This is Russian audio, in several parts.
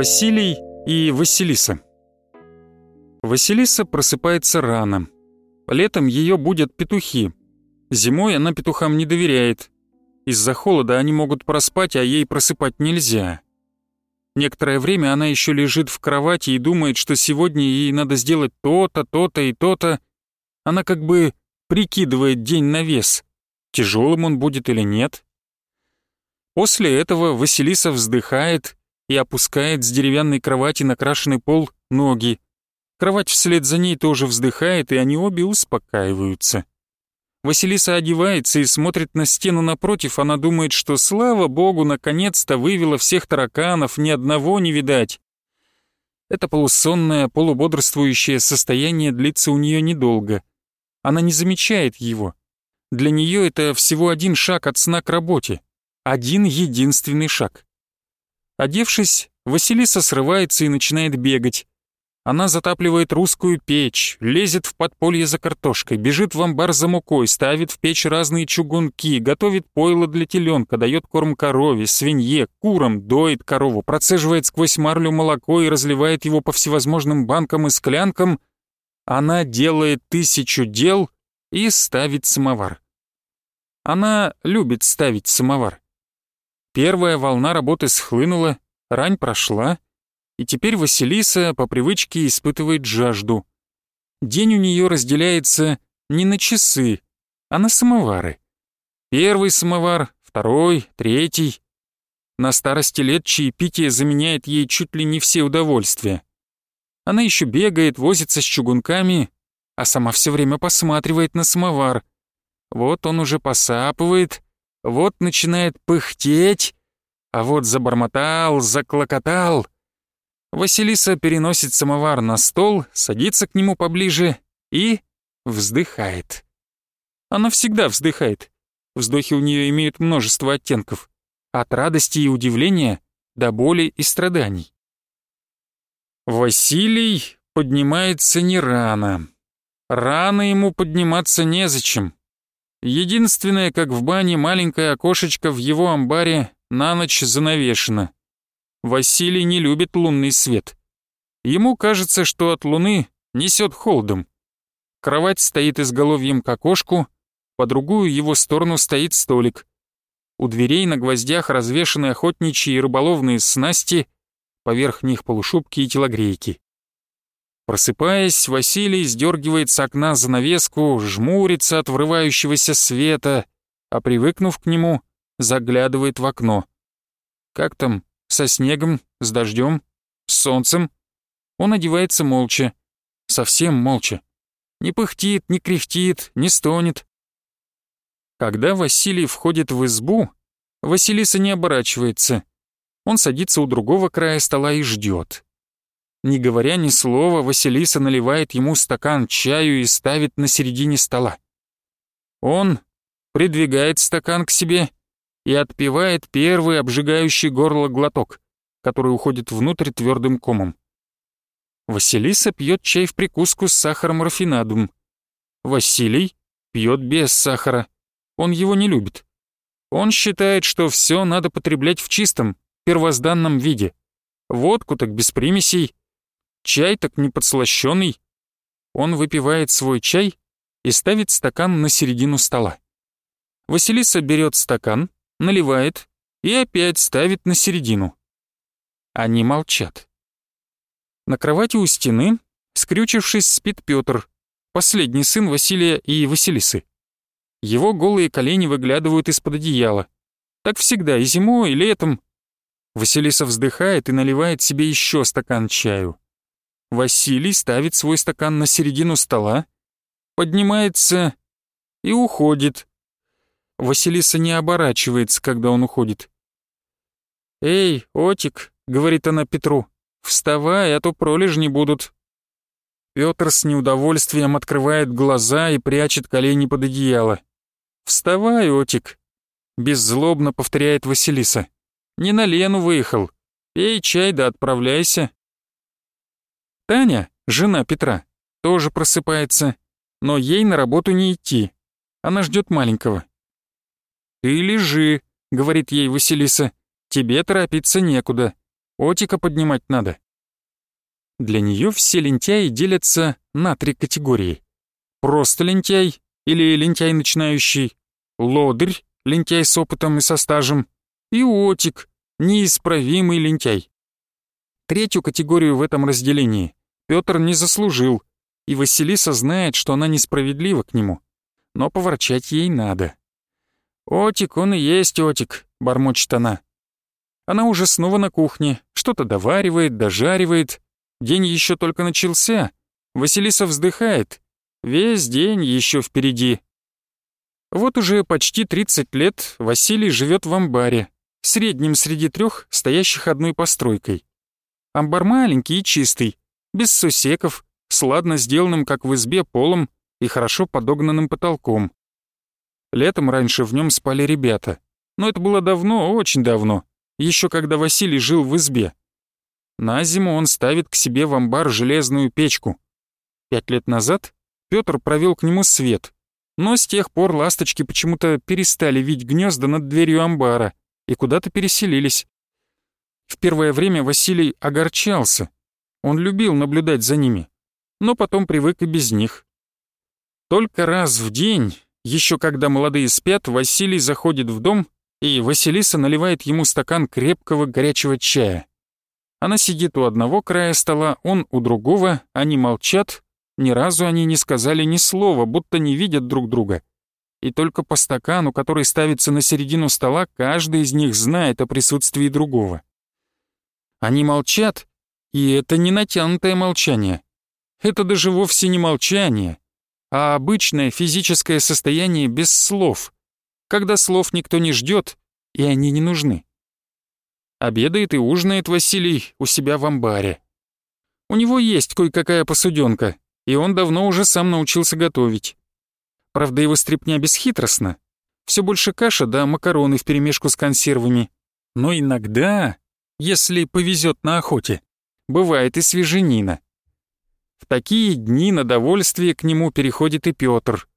Василий и Василиса. Василиса просыпается рано. Летом ее будят петухи. Зимой она петухам не доверяет. Из-за холода они могут проспать, а ей просыпать нельзя. Некоторое время она еще лежит в кровати и думает, что сегодня ей надо сделать то-то, то-то и то-то. Она как бы прикидывает день на вес. Тяжелым он будет или нет. После этого Василиса вздыхает и опускает с деревянной кровати на крашеный пол ноги. Кровать вслед за ней тоже вздыхает, и они обе успокаиваются. Василиса одевается и смотрит на стену напротив. Она думает, что слава богу, наконец-то вывела всех тараканов, ни одного не видать. Это полусонное, полубодрствующее состояние длится у нее недолго. Она не замечает его. Для нее это всего один шаг от сна к работе. Один единственный шаг. Одевшись, Василиса срывается и начинает бегать. Она затапливает русскую печь, лезет в подполье за картошкой, бежит в амбар за мукой, ставит в печь разные чугунки, готовит пойло для теленка, дает корм корове, свинье, курам, доит корову, процеживает сквозь марлю молоко и разливает его по всевозможным банкам и склянкам. Она делает тысячу дел и ставит самовар. Она любит ставить самовар. Первая волна работы схлынула, рань прошла, и теперь Василиса по привычке испытывает жажду. День у нее разделяется не на часы, а на самовары. Первый самовар, второй, третий. На старости лет чаепитие заменяет ей чуть ли не все удовольствия. Она еще бегает, возится с чугунками, а сама все время посматривает на самовар. Вот он уже посапывает, вот начинает пыхтеть, а вот забормотал, заклокотал. Василиса переносит самовар на стол, садится к нему поближе и вздыхает. Она всегда вздыхает. Вздохи у нее имеют множество оттенков. От радости и удивления до боли и страданий. Василий поднимается не рано. Рано ему подниматься незачем. Единственное, как в бане, маленькое окошечко в его амбаре на ночь занавешено. Василий не любит лунный свет. Ему кажется, что от луны несет холодом. Кровать стоит изголовьем к окошку, по другую его сторону стоит столик. У дверей на гвоздях развешаны охотничьи и рыболовные снасти, поверх них полушубки и телогрейки. Просыпаясь, Василий сдергивает с окна занавеску, жмурится от врывающегося света, а привыкнув к нему, заглядывает в окно. Как там? Со снегом? С дождем? С солнцем? Он одевается молча. Совсем молча. Не пыхтит, не кряхтит, не стонет. Когда Василий входит в избу, Василиса не оборачивается. Он садится у другого края стола и ждет. Не говоря ни слова, Василиса наливает ему стакан чаю и ставит на середине стола. Он придвигает стакан к себе и отпивает первый обжигающий горло глоток, который уходит внутрь твердым комом. Василиса пьет чай в прикуску с сахаром рафинадум. Василий пьет без сахара. Он его не любит. Он считает, что все надо потреблять в чистом, первозданном виде. Водку так без примесей, Чай так не подслащённый. Он выпивает свой чай и ставит стакан на середину стола. Василиса берет стакан, наливает и опять ставит на середину. Они молчат. На кровати у стены, скрючившись, спит Петр, последний сын Василия и Василисы. Его голые колени выглядывают из-под одеяла. Так всегда и зимой, и летом. Василиса вздыхает и наливает себе еще стакан чаю. Василий ставит свой стакан на середину стола, поднимается и уходит. Василиса не оборачивается, когда он уходит. «Эй, Отик», — говорит она Петру, — «вставай, а то пролежни будут». Петр с неудовольствием открывает глаза и прячет колени под одеяло. «Вставай, Отик», — беззлобно повторяет Василиса. «Не на Лену выехал. Пей чай да отправляйся». Таня, жена Петра, тоже просыпается, но ей на работу не идти. Она ждет маленького. «Ты лежи», — говорит ей Василиса, — «тебе торопиться некуда. Отика поднимать надо». Для нее все лентяи делятся на три категории. Просто лентяй или лентяй начинающий, лодырь, лентяй с опытом и со стажем, и отик, неисправимый лентяй. Третью категорию в этом разделении Петр не заслужил, и Василиса знает, что она несправедлива к нему. Но поворчать ей надо. «Отик, он и есть отик», — бормочет она. Она уже снова на кухне, что-то доваривает, дожаривает. День еще только начался. Василиса вздыхает. Весь день еще впереди. Вот уже почти 30 лет Василий живет в амбаре, среднем среди трех, стоящих одной постройкой. Амбар маленький и чистый, без сусеков, с ладно сделанным, как в избе, полом и хорошо подогнанным потолком. Летом раньше в нем спали ребята. Но это было давно, очень давно, еще когда Василий жил в избе. На зиму он ставит к себе в амбар железную печку. Пять лет назад Петр провел к нему свет, но с тех пор ласточки почему-то перестали видеть гнезда над дверью амбара и куда-то переселились. В первое время Василий огорчался, он любил наблюдать за ними, но потом привык и без них. Только раз в день, еще когда молодые спят, Василий заходит в дом, и Василиса наливает ему стакан крепкого горячего чая. Она сидит у одного края стола, он у другого, они молчат, ни разу они не сказали ни слова, будто не видят друг друга. И только по стакану, который ставится на середину стола, каждый из них знает о присутствии другого. Они молчат, и это не натянутое молчание. Это даже вовсе не молчание, а обычное физическое состояние без слов, когда слов никто не ждет, и они не нужны. Обедает и ужинает Василий у себя в амбаре. У него есть кое-какая посуденка, и он давно уже сам научился готовить. Правда, его стряпня бесхитростна. Все больше каша да макароны вперемешку с консервами. Но иногда, если повезет на охоте, бывает и свеженина. В такие дни на довольствие к нему переходит и Петр.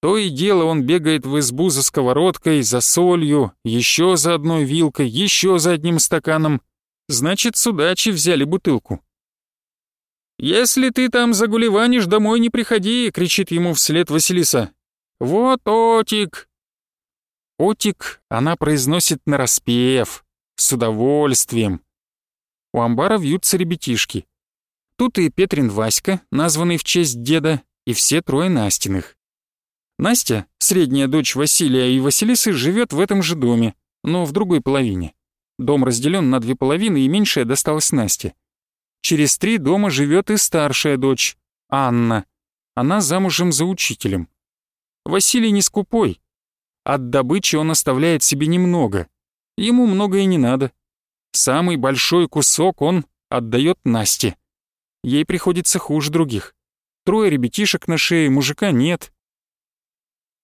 То и дело он бегает в избу за сковородкой, за солью, еще за одной вилкой, еще за одним стаканом. Значит, с удачи взяли бутылку. «Если ты там загулеванишь, домой не приходи!» — кричит ему вслед Василиса. «Вот Отик!» «Отик» она произносит нараспев, с удовольствием, у амбара вьются ребятишки. Тут и Петрин Васька, названный в честь деда, и все трое Настиных. Настя, средняя дочь Василия и Василисы, живет в этом же доме, но в другой половине. Дом разделен на две половины, и меньшая досталась Насте. Через три дома живет и старшая дочь, Анна. Она замужем за учителем. Василий не скупой. От добычи он оставляет себе немного. Ему много и не надо. Самый большой кусок он отдает Насте. Ей приходится хуже других. Трое ребятишек на шее, мужика нет.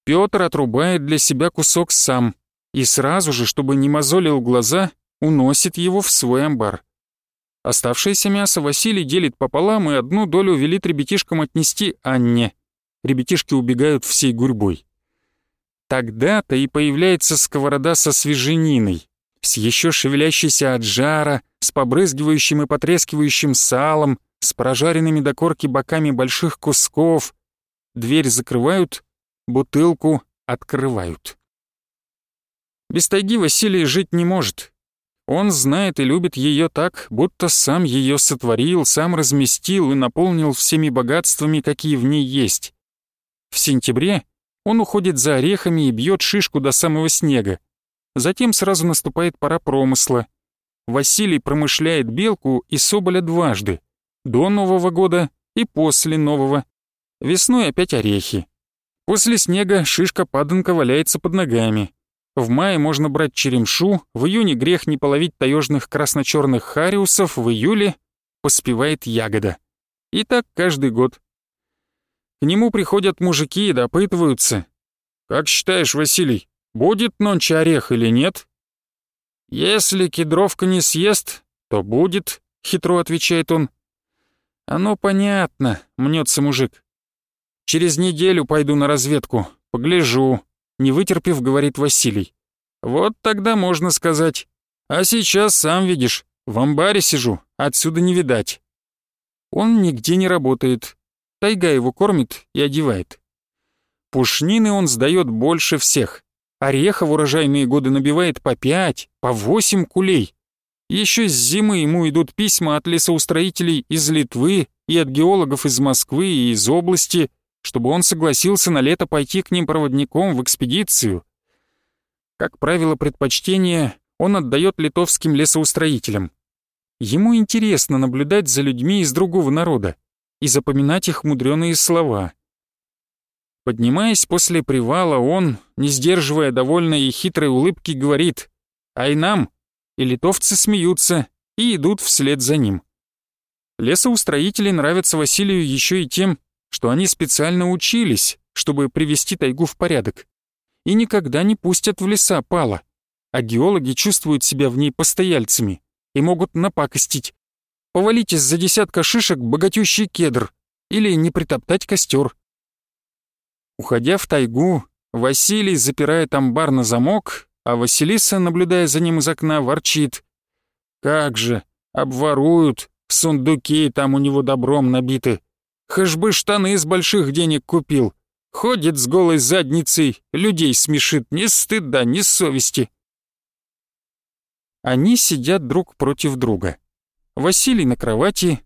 Петр отрубает для себя кусок сам и сразу же, чтобы не мозолил глаза, уносит его в свой амбар. Оставшееся мясо Василий делит пополам и одну долю велит ребятишкам отнести Анне. Ребятишки убегают всей гурьбой. Тогда-то и появляется сковорода со свежениной с еще шевелящейся от жара, с побрызгивающим и потрескивающим салом, с прожаренными до корки боками больших кусков. Дверь закрывают, бутылку открывают. Без тайги Василий жить не может. Он знает и любит ее так, будто сам ее сотворил, сам разместил и наполнил всеми богатствами, какие в ней есть. В сентябре он уходит за орехами и бьет шишку до самого снега. Затем сразу наступает пора промысла. Василий промышляет белку и соболя дважды. До Нового года и после Нового. Весной опять орехи. После снега шишка паданка валяется под ногами. В мае можно брать черемшу, в июне грех не половить таежных красно-черных хариусов, в июле поспевает ягода. И так каждый год. К нему приходят мужики и допытываются. «Как считаешь, Василий, будет нонче орех или нет?» «Если кедровка не съест, то будет», — хитро отвечает он. «Оно понятно», — мнется мужик. «Через неделю пойду на разведку, погляжу», — не вытерпев, говорит Василий. «Вот тогда можно сказать. А сейчас, сам видишь, в амбаре сижу, отсюда не видать». Он нигде не работает. Тайга его кормит и одевает. Пушнины он сдает больше всех — Ореха в урожайные годы набивает по пять, по восемь кулей. Еще с зимы ему идут письма от лесоустроителей из Литвы и от геологов из Москвы и из области, чтобы он согласился на лето пойти к ним проводником в экспедицию. Как правило, предпочтение он отдает литовским лесоустроителям. Ему интересно наблюдать за людьми из другого народа и запоминать их мудреные слова — Поднимаясь после привала, он, не сдерживая довольной и хитрой улыбки, говорит «Ай нам!» И литовцы смеются и идут вслед за ним. Лесоустроители нравятся Василию еще и тем, что они специально учились, чтобы привести тайгу в порядок, и никогда не пустят в леса пала, а геологи чувствуют себя в ней постояльцами и могут напакостить, повалить из-за десятка шишек богатющий кедр или не притоптать костер Уходя в тайгу, Василий запирает амбар на замок, а Василиса, наблюдая за ним из окна, ворчит. «Как же, обворуют, сундуки там у него добром набиты. Хаш бы штаны из больших денег купил. Ходит с голой задницей, людей смешит, ни стыда, ни совести». Они сидят друг против друга. Василий на кровати,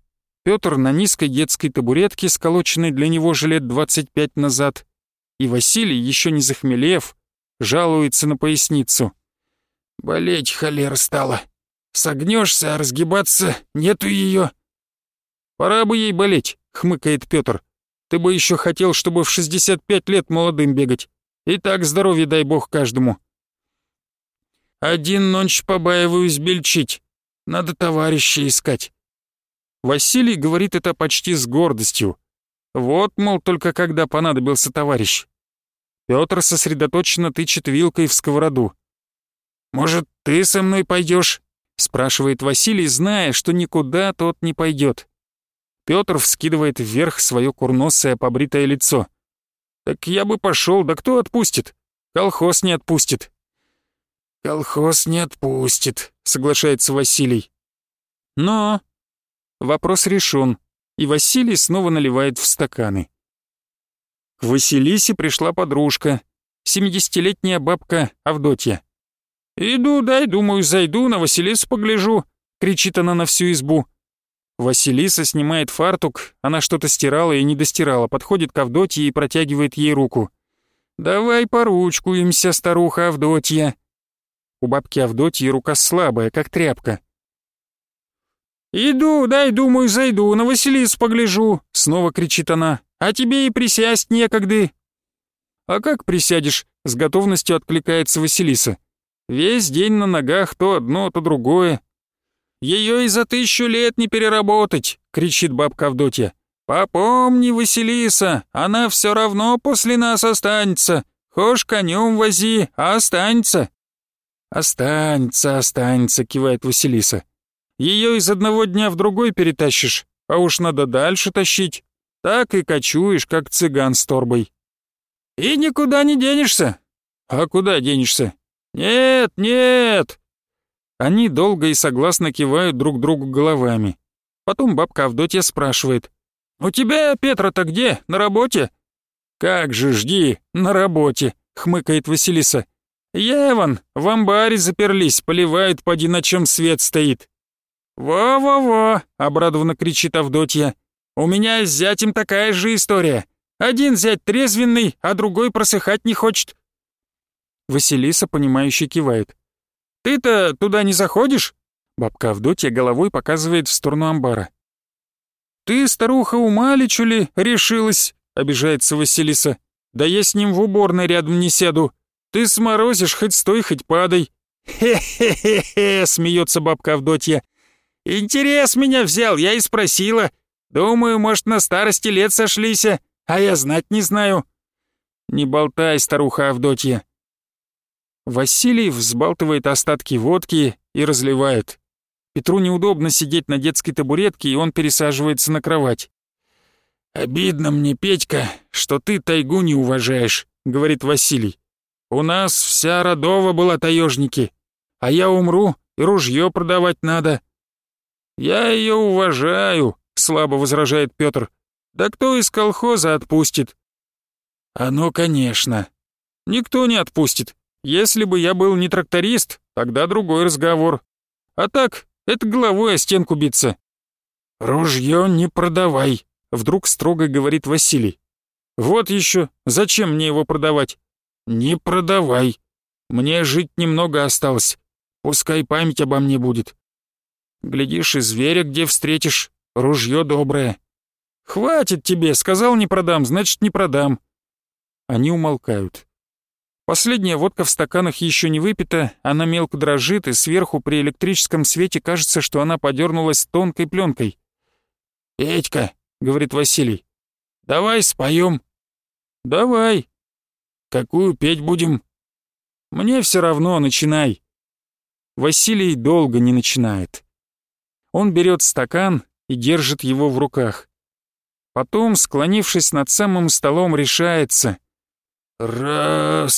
Петр на низкой детской табуретке, сколоченной для него же лет 25 назад, и Василий, еще не захмелев, жалуется на поясницу. «Болеть холера стала. Согнешься, а разгибаться нету ее. «Пора бы ей болеть», — хмыкает Петр. «Ты бы еще хотел, чтобы в 65 лет молодым бегать. И так здоровье дай бог каждому». «Один ночь побаиваюсь бельчить. Надо товарища искать». Василий говорит это почти с гордостью. Вот, мол, только когда понадобился товарищ. Петр сосредоточенно тычет вилкой в сковороду. «Может, ты со мной пойдешь? — спрашивает Василий, зная, что никуда тот не пойдет. Петр вскидывает вверх свое курносое побритое лицо. «Так я бы пошел, да кто отпустит? Колхоз не отпустит». «Колхоз не отпустит», — соглашается Василий. «Но...» Вопрос решен, и Василий снова наливает в стаканы. К Василисе пришла подружка, семидесятилетняя бабка Авдотья. «Иду, дай, думаю, зайду, на Василису погляжу», — кричит она на всю избу. Василиса снимает фартук, она что-то стирала и не достирала, подходит к Авдотье и протягивает ей руку. «Давай поручкуемся, старуха Авдотья». У бабки Авдотьи рука слабая, как тряпка. «Иду, дай, думаю, зайду, на Василису погляжу», — снова кричит она а тебе и присясть некогды». «А как присядешь?» — с готовностью откликается Василиса. «Весь день на ногах то одно, то другое». «Ее и за тысячу лет не переработать!» — кричит бабка Авдотья. «Попомни, Василиса, она все равно после нас останется. Хошь конем вози, а останется». «Останется, останется», — кивает Василиса. «Ее из одного дня в другой перетащишь, а уж надо дальше тащить так и кочуешь, как цыган с торбой. И никуда не денешься. А куда денешься? Нет, нет. Они долго и согласно кивают друг другу головами. Потом бабка Авдотья спрашивает. «У тебя, Петра-то где? На работе?» «Как же, жди, на работе», — хмыкает Василиса. «Еван, в амбаре заперлись, поливает поди на чем свет стоит». «Во-во-во!» — обрадованно кричит Авдотья. У меня с зятем такая же история. Один зять трезвенный, а другой просыхать не хочет». Василиса, понимающе кивает. «Ты-то туда не заходишь?» Бабка Авдотья головой показывает в сторону амбара. «Ты, старуха, ума ли, решилась?» — обижается Василиса. «Да я с ним в уборной рядом не сяду. Ты сморозишь, хоть стой, хоть падай». «Хе-хе-хе-хе!» — смеется бабка Авдотья. «Интерес меня взял, я и спросила. Думаю, может, на старости лет сошлись, а я знать не знаю». «Не болтай, старуха Авдотья». Василий взбалтывает остатки водки и разливает. Петру неудобно сидеть на детской табуретке, и он пересаживается на кровать. «Обидно мне, Петька, что ты тайгу не уважаешь», — говорит Василий. «У нас вся Родова была таежники, а я умру, и ружье продавать надо». «Я ее уважаю», — слабо возражает Петр. «Да кто из колхоза отпустит?» «Оно, конечно. Никто не отпустит. Если бы я был не тракторист, тогда другой разговор. А так, это головой о стенку биться». «Ружье не продавай», — вдруг строго говорит Василий. «Вот еще, зачем мне его продавать?» «Не продавай. Мне жить немного осталось. Пускай память обо мне будет. Глядишь, и зверя где встретишь, Ружье доброе. «Хватит тебе! Сказал, не продам, значит, не продам!» Они умолкают. Последняя водка в стаканах еще не выпита, она мелко дрожит, и сверху при электрическом свете кажется, что она подернулась тонкой пленкой. «Петька», — говорит Василий, — «давай споем». «Давай». «Какую петь будем?» «Мне все равно, начинай». Василий долго не начинает. Он берет стакан, и держит его в руках. Потом, склонившись над самым столом, решается. «Расцветали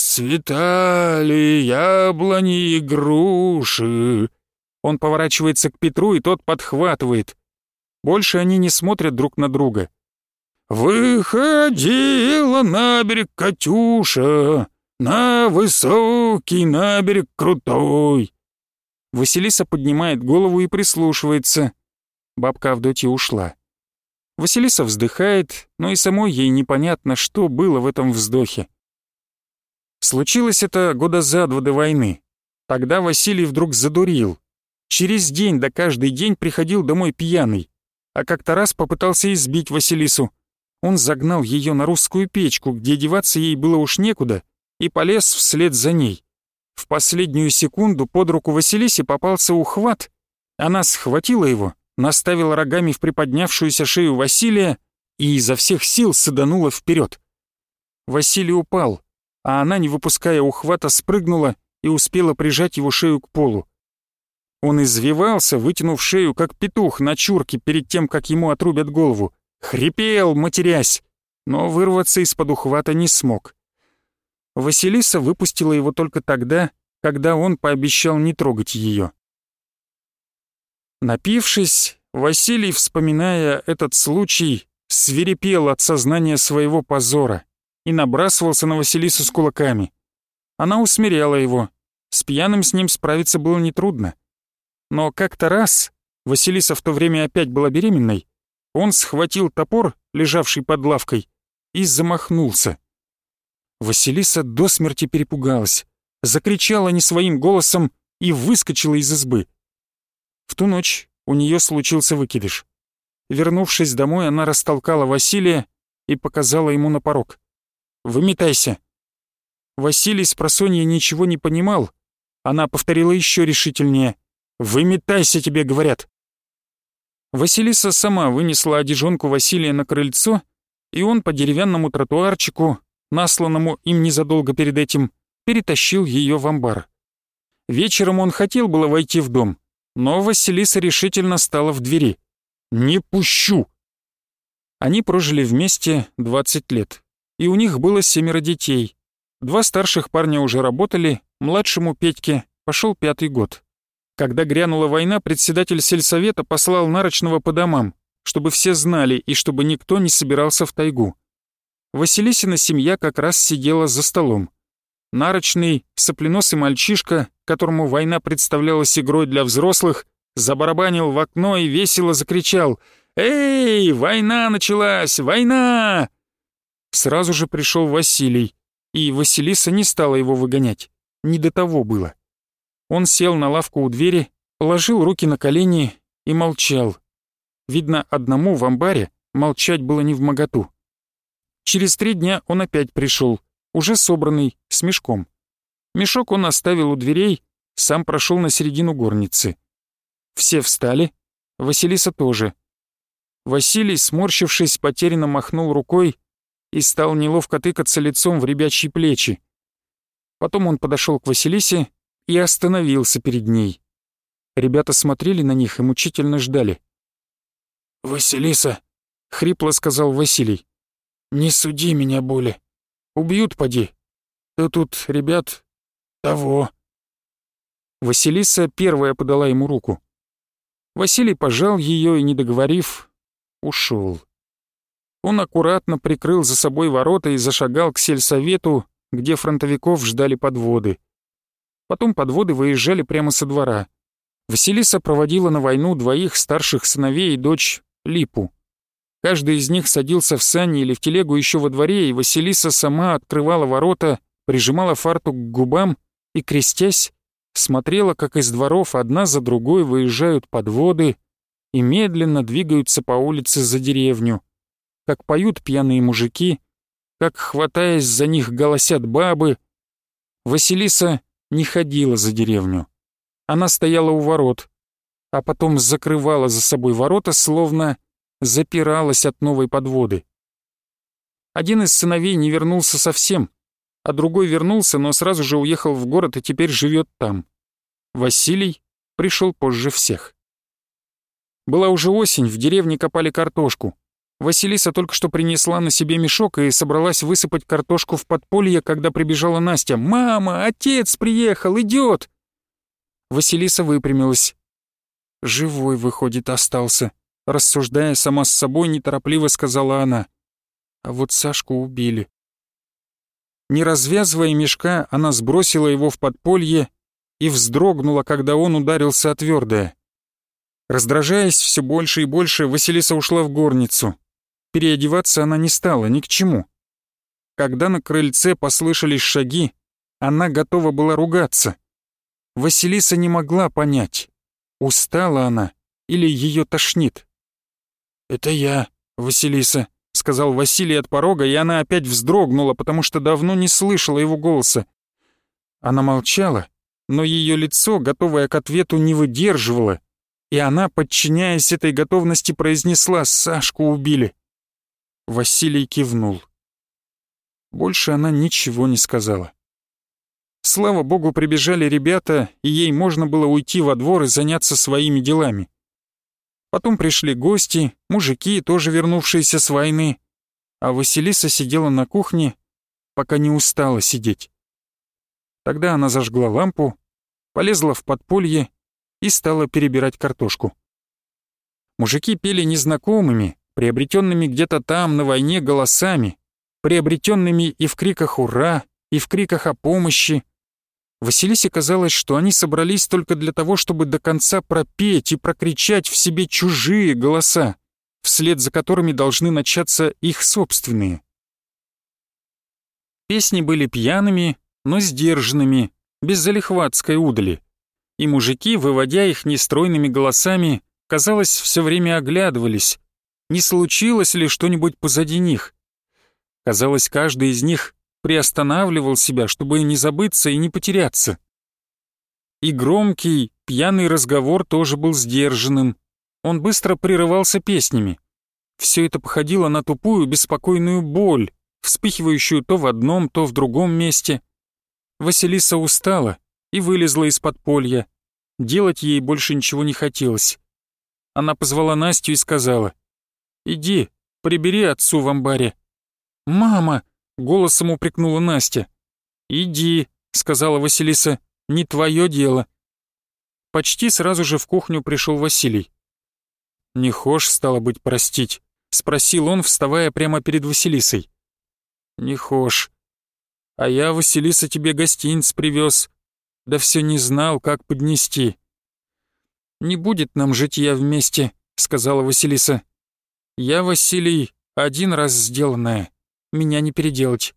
яблони и груши!» Он поворачивается к Петру, и тот подхватывает. Больше они не смотрят друг на друга. «Выходила на берег Катюша, на высокий на берег крутой!» Василиса поднимает голову и прислушивается. Бабка Авдотья ушла. Василиса вздыхает, но и самой ей непонятно, что было в этом вздохе. Случилось это года за два до войны. Тогда Василий вдруг задурил. Через день да каждый день приходил домой пьяный. А как-то раз попытался избить Василису. Он загнал ее на русскую печку, где деваться ей было уж некуда, и полез вслед за ней. В последнюю секунду под руку Василисе попался ухват. Она схватила его наставила рогами в приподнявшуюся шею Василия и изо всех сил саданула вперед. Василий упал, а она, не выпуская ухвата, спрыгнула и успела прижать его шею к полу. Он извивался, вытянув шею, как петух на чурке перед тем, как ему отрубят голову. Хрипел, матерясь, но вырваться из-под ухвата не смог. Василиса выпустила его только тогда, когда он пообещал не трогать ее. Напившись, Василий, вспоминая этот случай, свирепел от сознания своего позора и набрасывался на Василису с кулаками. Она усмиряла его. С пьяным с ним справиться было нетрудно. Но как-то раз, Василиса в то время опять была беременной, он схватил топор, лежавший под лавкой, и замахнулся. Василиса до смерти перепугалась, закричала не своим голосом и выскочила из избы. В ту ночь у нее случился выкидыш. Вернувшись домой, она растолкала Василия и показала ему на порог. «Выметайся!» Василий с просонья ничего не понимал. Она повторила еще решительнее. «Выметайся, тебе говорят!» Василиса сама вынесла одежонку Василия на крыльцо, и он по деревянному тротуарчику, насланному им незадолго перед этим, перетащил ее в амбар. Вечером он хотел было войти в дом, но Василиса решительно стала в двери. «Не пущу!» Они прожили вместе 20 лет, и у них было семеро детей. Два старших парня уже работали, младшему Петьке пошел пятый год. Когда грянула война, председатель сельсовета послал Нарочного по домам, чтобы все знали и чтобы никто не собирался в тайгу. Василисина семья как раз сидела за столом. Нарочный, сопленосый мальчишка которому война представлялась игрой для взрослых, забарабанил в окно и весело закричал «Эй, война началась! Война!» Сразу же пришел Василий, и Василиса не стала его выгонять. Не до того было. Он сел на лавку у двери, положил руки на колени и молчал. Видно, одному в амбаре молчать было не в моготу. Через три дня он опять пришел, уже собранный, с мешком. Мешок он оставил у дверей, сам прошел на середину горницы. Все встали, Василиса тоже. Василий, сморщившись, потерянно махнул рукой и стал неловко тыкаться лицом в ребячьи плечи. Потом он подошел к Василисе и остановился перед ней. Ребята смотрели на них и мучительно ждали. «Василиса», — хрипло сказал Василий, — «не суди меня, Боли. Убьют, поди. Ты тут ребят того». Василиса первая подала ему руку. Василий пожал ее и, не договорив, ушел. Он аккуратно прикрыл за собой ворота и зашагал к сельсовету, где фронтовиков ждали подводы. Потом подводы выезжали прямо со двора. Василиса проводила на войну двоих старших сыновей и дочь Липу. Каждый из них садился в сани или в телегу еще во дворе, и Василиса сама открывала ворота, прижимала фартук к губам и, крестясь, смотрела, как из дворов одна за другой выезжают подводы и медленно двигаются по улице за деревню, как поют пьяные мужики, как, хватаясь за них, голосят бабы. Василиса не ходила за деревню. Она стояла у ворот, а потом закрывала за собой ворота, словно запиралась от новой подводы. Один из сыновей не вернулся совсем — а другой вернулся, но сразу же уехал в город и теперь живет там. Василий пришел позже всех. Была уже осень, в деревне копали картошку. Василиса только что принесла на себе мешок и собралась высыпать картошку в подполье, когда прибежала Настя. «Мама, отец приехал, идет!» Василиса выпрямилась. «Живой, выходит, остался», — рассуждая сама с собой, неторопливо сказала она. «А вот Сашку убили. Не развязывая мешка, она сбросила его в подполье и вздрогнула, когда он ударился о твердое. Раздражаясь все больше и больше, Василиса ушла в горницу. Переодеваться она не стала, ни к чему. Когда на крыльце послышались шаги, она готова была ругаться. Василиса не могла понять, устала она или ее тошнит. «Это я, Василиса», — сказал Василий от порога, и она опять вздрогнула, потому что давно не слышала его голоса. Она молчала, но ее лицо, готовое к ответу, не выдерживало, и она, подчиняясь этой готовности, произнесла «Сашку убили». Василий кивнул. Больше она ничего не сказала. Слава богу, прибежали ребята, и ей можно было уйти во двор и заняться своими делами. Потом пришли гости, мужики, тоже вернувшиеся с войны. А Василиса сидела на кухне, пока не устала сидеть. Тогда она зажгла лампу, полезла в подполье и стала перебирать картошку. Мужики пели незнакомыми, приобретенными где-то там, на войне, голосами, приобретенными и в криках «Ура!», и в криках о помощи, Василисе казалось, что они собрались только для того, чтобы до конца пропеть и прокричать в себе чужие голоса, вслед за которыми должны начаться их собственные. Песни были пьяными, но сдержанными, без залихватской удали. И мужики, выводя их нестройными голосами, казалось, все время оглядывались, не случилось ли что-нибудь позади них. Казалось, каждый из них приостанавливал себя, чтобы не забыться и не потеряться. И громкий, пьяный разговор тоже был сдержанным. Он быстро прерывался песнями. Все это походило на тупую, беспокойную боль, вспыхивающую то в одном, то в другом месте. Василиса устала и вылезла из подполья. Делать ей больше ничего не хотелось. Она позвала Настю и сказала, «Иди, прибери отцу в амбаре». «Мама!» — голосом упрекнула Настя. «Иди», — сказала Василиса, — «не твое дело». Почти сразу же в кухню пришел Василий. «Не хошь, стало быть, простить», — спросил он, вставая прямо перед Василисой. «Не хошь. А я, Василиса, тебе гостиниц привез. Да все не знал, как поднести». «Не будет нам жить я вместе», — сказала Василиса. «Я, Василий, один раз сделанная меня не переделать».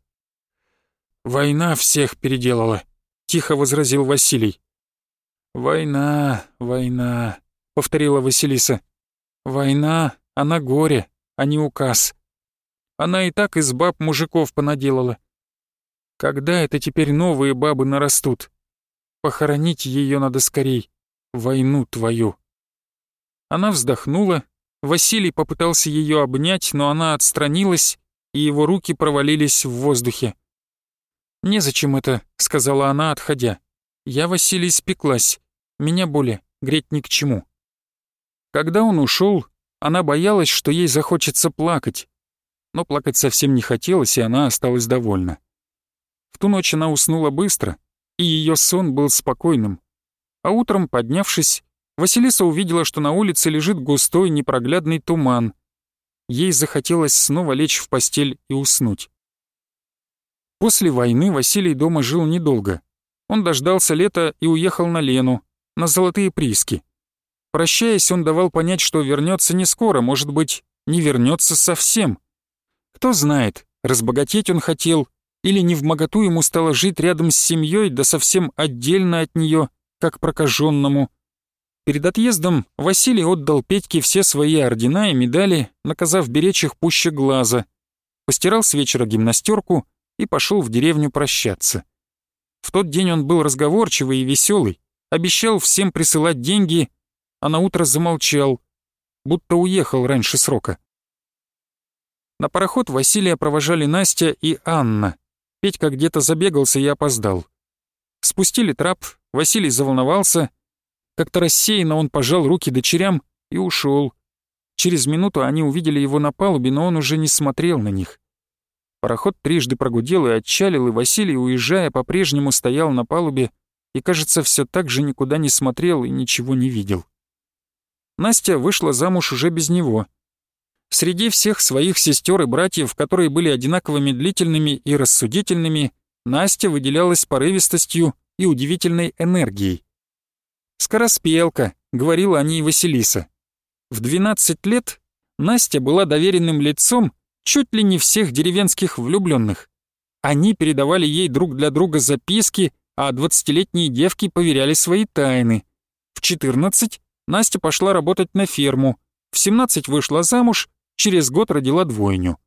«Война всех переделала», — тихо возразил Василий. «Война, война», — повторила Василиса. «Война, она горе, а не указ. Она и так из баб мужиков понаделала. Когда это теперь новые бабы нарастут? Похоронить ее надо скорей, войну твою». Она вздохнула, Василий попытался ее обнять, но она отстранилась и его руки провалились в воздухе. «Незачем это», — сказала она, отходя. «Я, Василий, спеклась. Меня боли, греть ни к чему». Когда он ушел, она боялась, что ей захочется плакать. Но плакать совсем не хотелось, и она осталась довольна. В ту ночь она уснула быстро, и ее сон был спокойным. А утром, поднявшись, Василиса увидела, что на улице лежит густой непроглядный туман, ей захотелось снова лечь в постель и уснуть. После войны Василий дома жил недолго. Он дождался лета и уехал на Лену, на золотые прииски. Прощаясь, он давал понять, что вернется не скоро, может быть, не вернется совсем. Кто знает, разбогатеть он хотел, или не невмоготу ему стало жить рядом с семьей, да совсем отдельно от нее, как прокаженному. Перед отъездом Василий отдал Петьке все свои ордена и медали, наказав беречь их пуще глаза, постирал с вечера гимнастерку и пошел в деревню прощаться. В тот день он был разговорчивый и веселый, обещал всем присылать деньги, а на утро замолчал, будто уехал раньше срока. На пароход Василия провожали Настя и Анна. Петька где-то забегался и опоздал. Спустили трап, Василий заволновался — как-то рассеянно он пожал руки дочерям и ушел. Через минуту они увидели его на палубе, но он уже не смотрел на них. Пароход трижды прогудел и отчалил, и Василий, уезжая, по-прежнему стоял на палубе и, кажется, все так же никуда не смотрел и ничего не видел. Настя вышла замуж уже без него. Среди всех своих сестер и братьев, которые были одинаково медлительными и рассудительными, Настя выделялась порывистостью и удивительной энергией. «Скороспелка», — говорила о ней Василиса. В 12 лет Настя была доверенным лицом чуть ли не всех деревенских влюбленных. Они передавали ей друг для друга записки, а 20-летние девки поверяли свои тайны. В 14 Настя пошла работать на ферму, в 17 вышла замуж, через год родила двойню.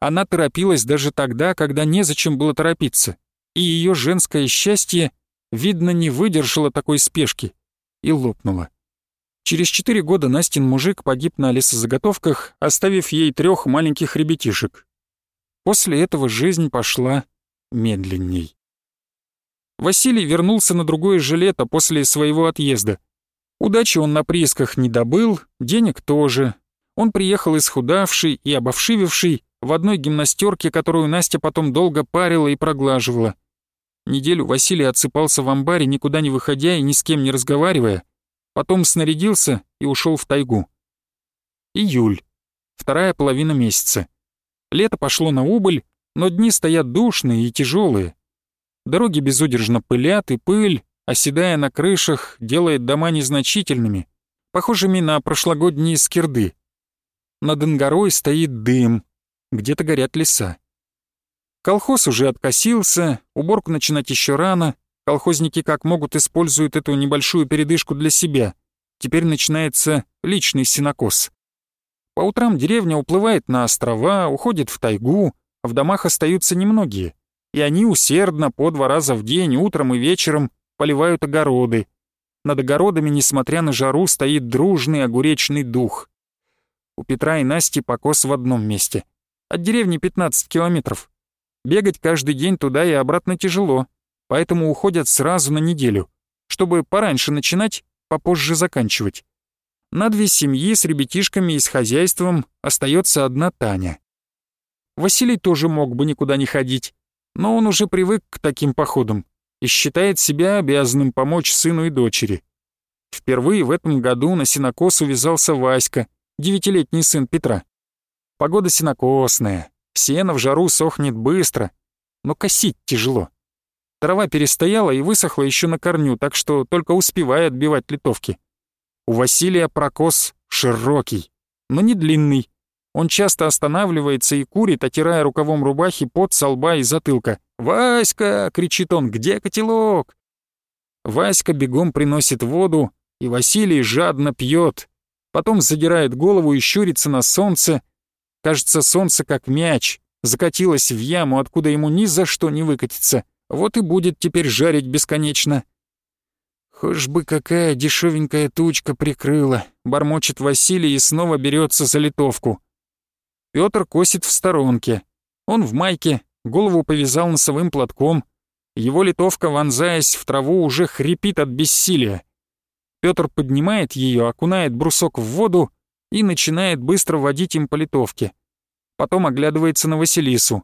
Она торопилась даже тогда, когда незачем было торопиться, и ее женское счастье видно, не выдержала такой спешки и лопнула. Через четыре года Настин мужик погиб на лесозаготовках, оставив ей трех маленьких ребятишек. После этого жизнь пошла медленней. Василий вернулся на другое же лето после своего отъезда. Удачи он на приисках не добыл, денег тоже. Он приехал исхудавший и обовшививший в одной гимнастерке, которую Настя потом долго парила и проглаживала — Неделю Василий отсыпался в амбаре, никуда не выходя и ни с кем не разговаривая. Потом снарядился и ушел в тайгу. Июль. Вторая половина месяца. Лето пошло на убыль, но дни стоят душные и тяжелые. Дороги безудержно пылят, и пыль, оседая на крышах, делает дома незначительными, похожими на прошлогодние скирды. Над Ангарой стоит дым, где-то горят леса. Колхоз уже откосился, уборку начинать еще рано, колхозники как могут используют эту небольшую передышку для себя. Теперь начинается личный синокос. По утрам деревня уплывает на острова, уходит в тайгу, а в домах остаются немногие. И они усердно по два раза в день, утром и вечером, поливают огороды. Над огородами, несмотря на жару, стоит дружный огуречный дух. У Петра и Насти покос в одном месте. От деревни 15 километров. Бегать каждый день туда и обратно тяжело, поэтому уходят сразу на неделю, чтобы пораньше начинать, попозже заканчивать. На две семьи с ребятишками и с хозяйством остается одна Таня. Василий тоже мог бы никуда не ходить, но он уже привык к таким походам и считает себя обязанным помочь сыну и дочери. Впервые в этом году на сенокос увязался Васька, девятилетний сын Петра. Погода сенокосная, Сено в жару сохнет быстро, но косить тяжело. Трава перестояла и высохла еще на корню, так что только успевая отбивать литовки. У Василия прокос широкий, но не длинный. Он часто останавливается и курит, отирая рукавом рубахи под со и затылка. «Васька!» — кричит он. «Где котелок?» Васька бегом приносит воду, и Василий жадно пьет. Потом задирает голову и щурится на солнце, Кажется, солнце как мяч закатилось в яму, откуда ему ни за что не выкатиться. Вот и будет теперь жарить бесконечно. «Хошь бы какая дешевенькая тучка прикрыла», — бормочет Василий и снова берется за литовку. Пётр косит в сторонке. Он в майке, голову повязал носовым платком. Его литовка, вонзаясь в траву, уже хрипит от бессилия. Пётр поднимает ее, окунает брусок в воду и начинает быстро водить им по литовке. Потом оглядывается на Василису.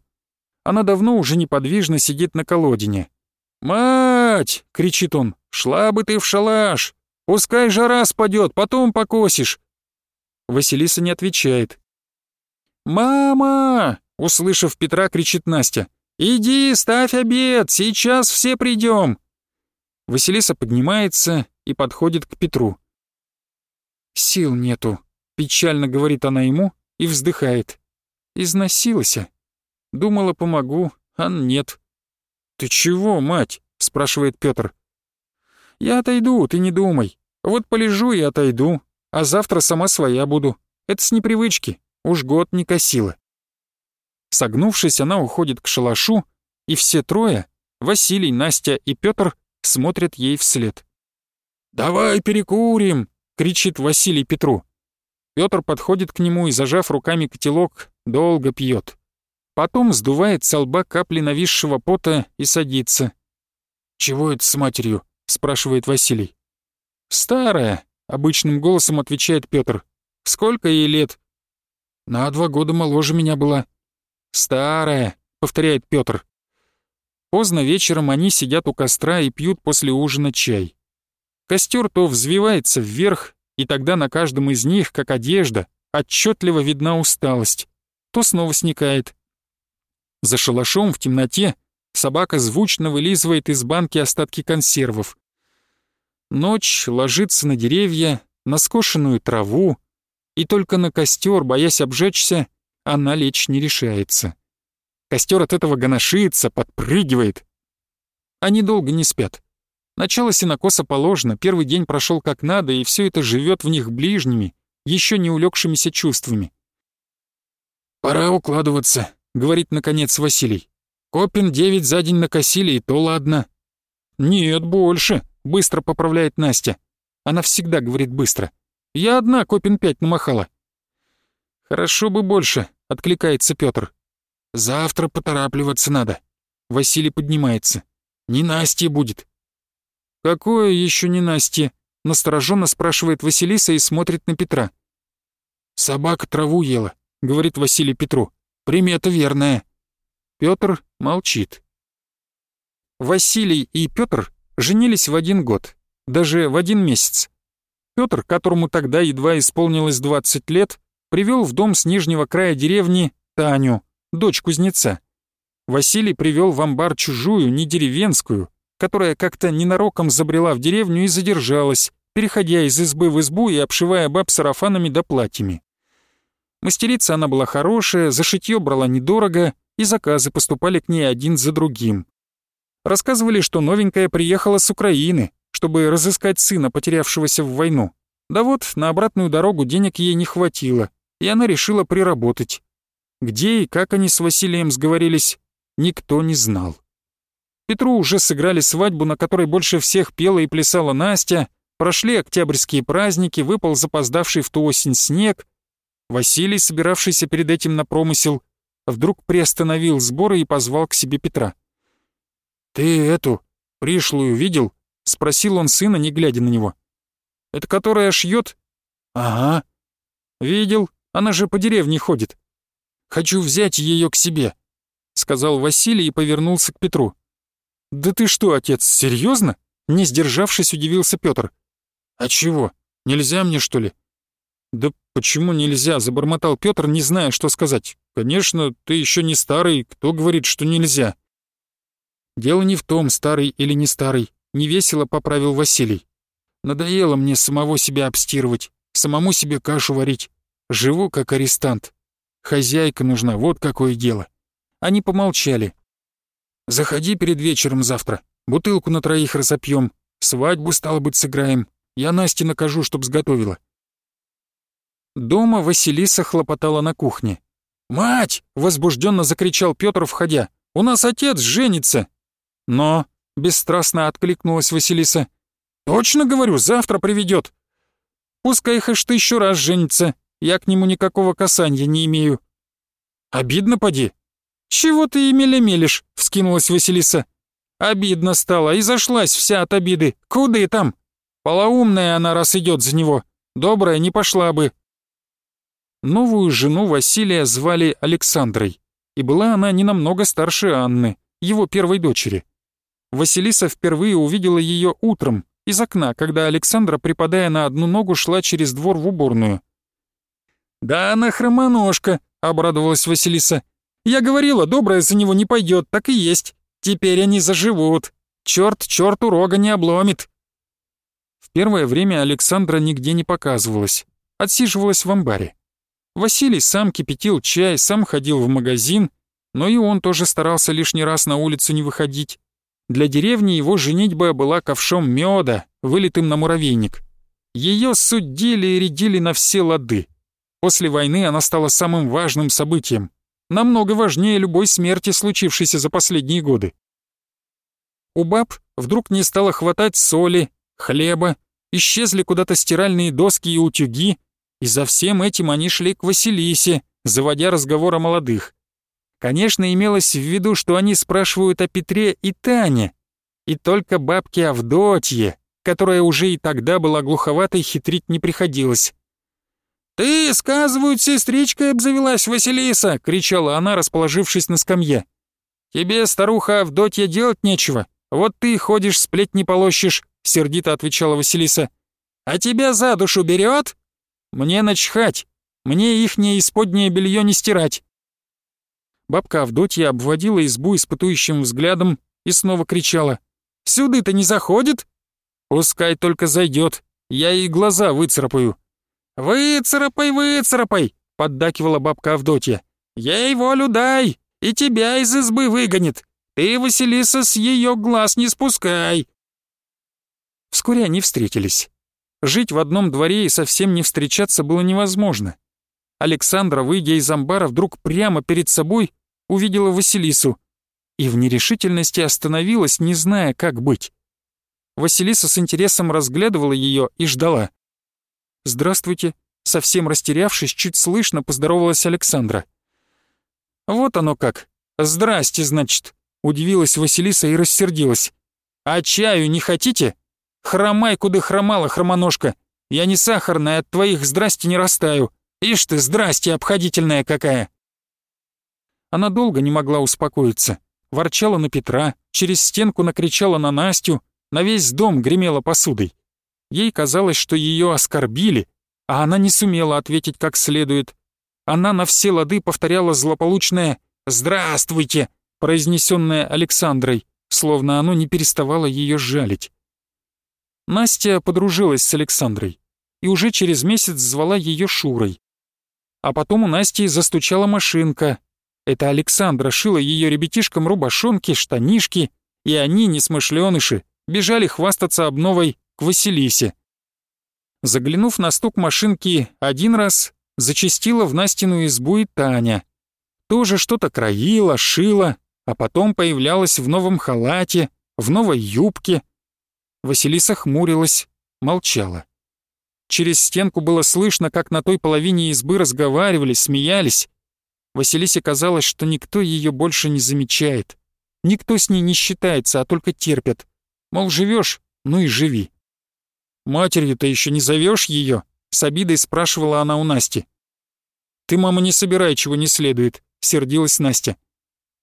Она давно уже неподвижно сидит на колодине. «Мать!» — кричит он. «Шла бы ты в шалаш! Пускай жара спадет, потом покосишь!» Василиса не отвечает. «Мама!» — услышав Петра, кричит Настя. «Иди, ставь обед, сейчас все придем!» Василиса поднимается и подходит к Петру. «Сил нету», Печально говорит она ему и вздыхает. Износилася. Думала, помогу, а нет. Ты чего, мать? спрашивает Петр. Я отойду, ты не думай. Вот полежу и отойду, а завтра сама своя буду. Это с непривычки, уж год не косила. Согнувшись, она уходит к шалашу, и все трое, Василий, Настя и Петр, смотрят ей вслед. «Давай перекурим!» — кричит Василий Петру. Пётр подходит к нему и, зажав руками котелок, долго пьет. Потом сдувает с лба капли нависшего пота и садится. «Чего это с матерью?» — спрашивает Василий. «Старая», — обычным голосом отвечает Пётр. «Сколько ей лет?» «На два года моложе меня была». «Старая», — повторяет Пётр. Поздно вечером они сидят у костра и пьют после ужина чай. Костер то взвивается вверх, и тогда на каждом из них, как одежда, отчетливо видна усталость, то снова сникает. За шалашом в темноте собака звучно вылизывает из банки остатки консервов. Ночь ложится на деревья, на скошенную траву, и только на костер, боясь обжечься, она лечь не решается. Костер от этого гоношится, подпрыгивает. Они долго не спят. Начало синокоса положено, первый день прошел как надо, и все это живет в них ближними, еще не улегшимися чувствами. «Пора укладываться», — говорит наконец Василий. «Копин девять за день накосили, и то ладно». «Нет, больше», — быстро поправляет Настя. Она всегда говорит быстро. «Я одна Копин пять намахала». «Хорошо бы больше», — откликается Петр. «Завтра поторапливаться надо». Василий поднимается. «Не Насте будет. «Какое еще ненастье?» — настороженно спрашивает Василиса и смотрит на Петра. «Собака траву ела», — говорит Василий Петру. «Примета верная». Петр молчит. Василий и Петр женились в один год, даже в один месяц. Петр, которому тогда едва исполнилось 20 лет, привел в дом с нижнего края деревни Таню, дочь кузнеца. Василий привел в амбар чужую, не деревенскую, которая как-то ненароком забрела в деревню и задержалась, переходя из избы в избу и обшивая баб сарафанами да платьями. Мастерица она была хорошая, за шитьё брала недорого, и заказы поступали к ней один за другим. Рассказывали, что новенькая приехала с Украины, чтобы разыскать сына, потерявшегося в войну. Да вот, на обратную дорогу денег ей не хватило, и она решила приработать. Где и как они с Василием сговорились, никто не знал. Петру уже сыграли свадьбу, на которой больше всех пела и плясала Настя, прошли октябрьские праздники, выпал запоздавший в ту осень снег. Василий, собиравшийся перед этим на промысел, вдруг приостановил сборы и позвал к себе Петра. «Ты эту, пришлую, видел?» — спросил он сына, не глядя на него. «Это которая шьет?» «Ага». «Видел, она же по деревне ходит». «Хочу взять ее к себе», — сказал Василий и повернулся к Петру. «Да ты что, отец, серьезно? Не сдержавшись, удивился Петр. «А чего? Нельзя мне, что ли?» «Да почему нельзя?» — забормотал Петр, не зная, что сказать. «Конечно, ты еще не старый, кто говорит, что нельзя?» «Дело не в том, старый или не старый», — невесело поправил Василий. «Надоело мне самого себя обстирывать, самому себе кашу варить. Живу как арестант. Хозяйка нужна, вот какое дело». Они помолчали. Заходи перед вечером завтра. Бутылку на троих разопьем. Свадьбу, стало быть, сыграем. Я Насте накажу, чтоб сготовила». Дома Василиса хлопотала на кухне. «Мать!» — возбужденно закричал Петр, входя. «У нас отец женится!» «Но...» — бесстрастно откликнулась Василиса. «Точно говорю, завтра приведет. «Пускай хэш ты еще раз женится. Я к нему никакого касания не имею». «Обидно поди. «Чего ты и мелемелишь?» — вскинулась Василиса. Обидно стало, и зашлась вся от обиды. Куды там? Полоумная она, раз идет за него. Добрая не пошла бы. Новую жену Василия звали Александрой, и была она не намного старше Анны, его первой дочери. Василиса впервые увидела ее утром из окна, когда Александра, припадая на одну ногу, шла через двор в уборную. «Да она хромоножка», — обрадовалась Василиса. Я говорила, доброе за него не пойдет, так и есть. Теперь они заживут. Черт черт рога не обломит. В первое время Александра нигде не показывалась. Отсиживалась в амбаре. Василий сам кипятил чай, сам ходил в магазин, но и он тоже старался лишний раз на улицу не выходить. Для деревни его женитьба была ковшом меда, вылитым на муравейник. Ее судили и рядили на все лады. После войны она стала самым важным событием — намного важнее любой смерти, случившейся за последние годы. У баб вдруг не стало хватать соли, хлеба, исчезли куда-то стиральные доски и утюги, и за всем этим они шли к Василисе, заводя разговор о молодых. Конечно, имелось в виду, что они спрашивают о Петре и Тане, и только бабке Авдотье, которая уже и тогда была глуховатой, хитрить не приходилось. «Ты, сказывают, сестричкой обзавелась, Василиса!» — кричала она, расположившись на скамье. «Тебе, старуха Авдотья, делать нечего. Вот ты ходишь, сплетни полощешь», — сердито отвечала Василиса. «А тебя за душу берет? Мне начхать. Мне ихнее исподнее белье не стирать». Бабка Авдотья обводила избу испытующим взглядом и снова кричала. «Сюды-то не заходит?» «Пускай только зайдет. Я ей глаза выцарапаю». «Выцарапай, выцарапай!» — поддакивала бабка Авдотья. «Ей волю дай, и тебя из избы выгонит! Ты, Василиса, с ее глаз не спускай!» Вскоре они встретились. Жить в одном дворе и совсем не встречаться было невозможно. Александра, выйдя из амбара, вдруг прямо перед собой увидела Василису и в нерешительности остановилась, не зная, как быть. Василиса с интересом разглядывала ее и ждала. «Здравствуйте», совсем растерявшись, чуть слышно поздоровалась Александра. «Вот оно как. Здрасте, значит», — удивилась Василиса и рассердилась. «А чаю не хотите? Хромай, куда хромала, хромоножка. Я не сахарная, от твоих здрасте не растаю. Ишь ты, здрасте, обходительная какая!» Она долго не могла успокоиться. Ворчала на Петра, через стенку накричала на Настю, на весь дом гремела посудой. Ей казалось, что ее оскорбили, а она не сумела ответить как следует. Она на все лады повторяла злополучное «Здравствуйте», произнесенное Александрой, словно оно не переставало ее жалить. Настя подружилась с Александрой и уже через месяц звала ее Шурой. А потом у Насти застучала машинка. Это Александра шила ее ребятишкам рубашонки, штанишки, и они, несмышленыши, бежали хвастаться обновой к Василисе. Заглянув на стук машинки один раз, зачастила в Настину избу и Таня. Тоже что-то кроила, шила, а потом появлялась в новом халате, в новой юбке. Василиса хмурилась, молчала. Через стенку было слышно, как на той половине избы разговаривали, смеялись. Василисе казалось, что никто ее больше не замечает. Никто с ней не считается, а только терпят. Мол, живешь, ну и живи. «Матерью ты еще не зовешь ее?» — с обидой спрашивала она у Насти. «Ты, мама, не собирай, чего не следует», — сердилась Настя.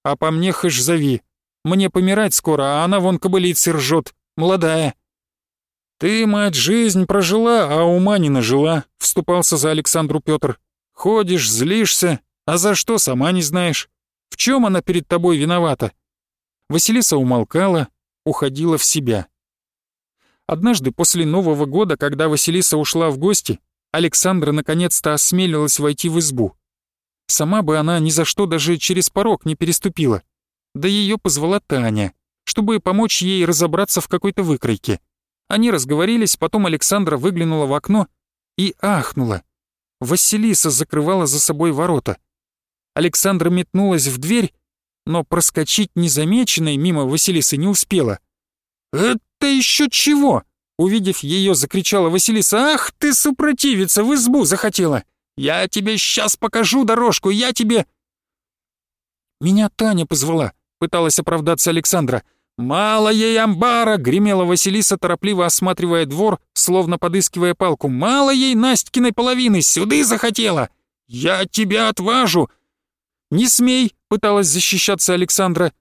«А по мне хыш зови. Мне помирать скоро, а она вон кобылицы ржет, молодая». «Ты, мать, жизнь прожила, а ума не нажила», — вступался за Александру Петр. «Ходишь, злишься, а за что, сама не знаешь. В чем она перед тобой виновата?» Василиса умолкала, уходила в себя. Однажды после Нового года, когда Василиса ушла в гости, Александра наконец-то осмелилась войти в избу. Сама бы она ни за что даже через порог не переступила. Да ее позвала Таня, чтобы помочь ей разобраться в какой-то выкройке. Они разговорились, потом Александра выглянула в окно и ахнула. Василиса закрывала за собой ворота. Александра метнулась в дверь, но проскочить незамеченной мимо Василисы не успела. «Это «Это еще чего?» Увидев ее, закричала Василиса. «Ах ты, супротивица, в избу захотела! Я тебе сейчас покажу дорожку, я тебе...» «Меня Таня позвала», — пыталась оправдаться Александра. «Мало ей амбара!» — гремела Василиса, торопливо осматривая двор, словно подыскивая палку. «Мало ей Настькиной половины! Сюды захотела! Я тебя отважу!» «Не смей!» — пыталась защищаться Александра.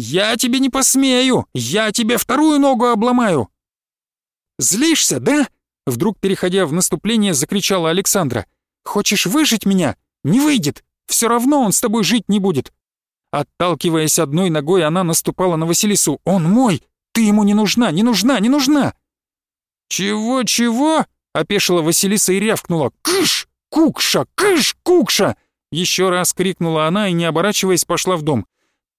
«Я тебе не посмею! Я тебе вторую ногу обломаю!» «Злишься, да?» — вдруг, переходя в наступление, закричала Александра. «Хочешь выжить меня? Не выйдет! Все равно он с тобой жить не будет!» Отталкиваясь одной ногой, она наступала на Василису. «Он мой! Ты ему не нужна, не нужна, не нужна!» «Чего-чего?» — опешила Василиса и рявкнула. «Кыш! Кукша! Кыш! Кукша!» Еще раз крикнула она и, не оборачиваясь, пошла в дом.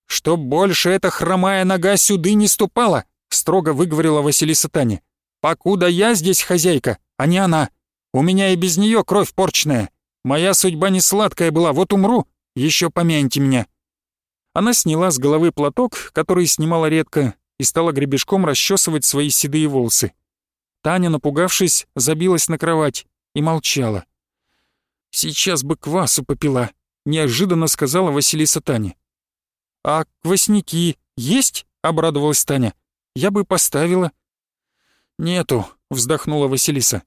«Чтоб больше эта хромая нога сюды не ступала!» — строго выговорила Василиса Тане. «Покуда я здесь хозяйка, а не она. У меня и без нее кровь порчная. Моя судьба не сладкая была, вот умру, еще помяньте меня». Она сняла с головы платок, который снимала редко, и стала гребешком расчесывать свои седые волосы. Таня, напугавшись, забилась на кровать и молчала. «Сейчас бы квасу попила», — неожиданно сказала Василиса Тане. «А квасники есть?» — обрадовалась Таня. «Я бы поставила». «Нету», — вздохнула Василиса.